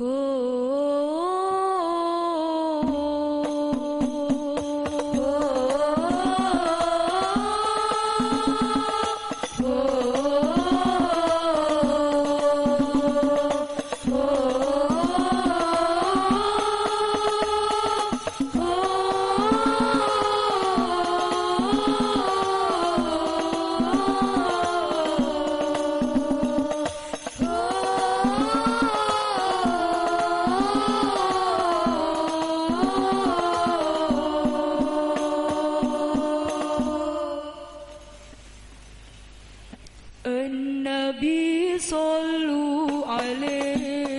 Oh. النبي صلوا عليه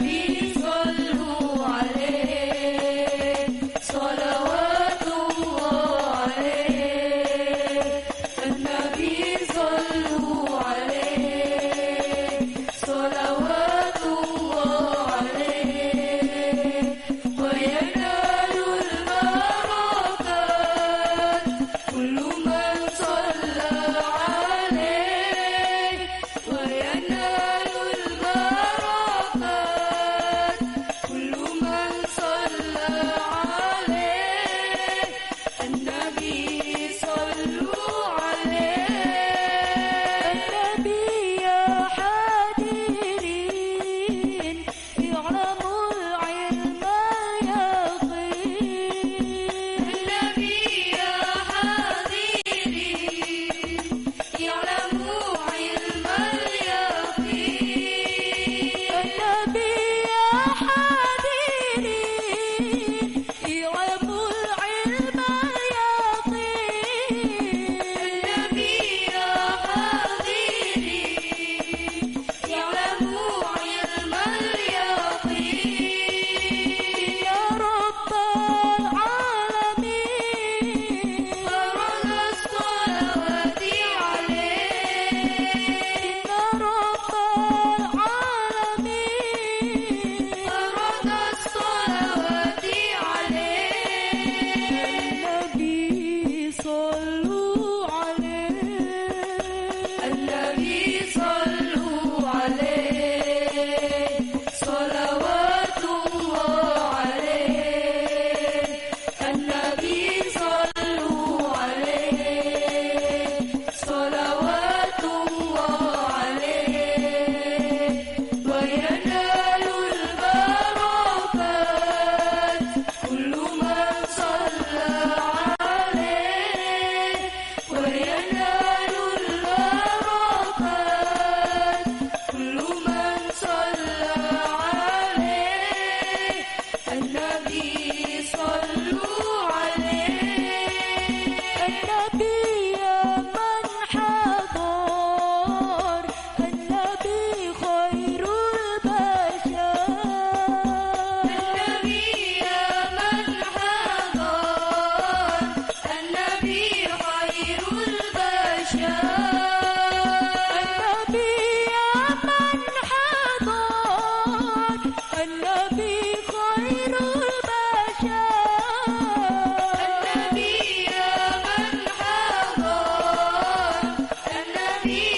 You. María.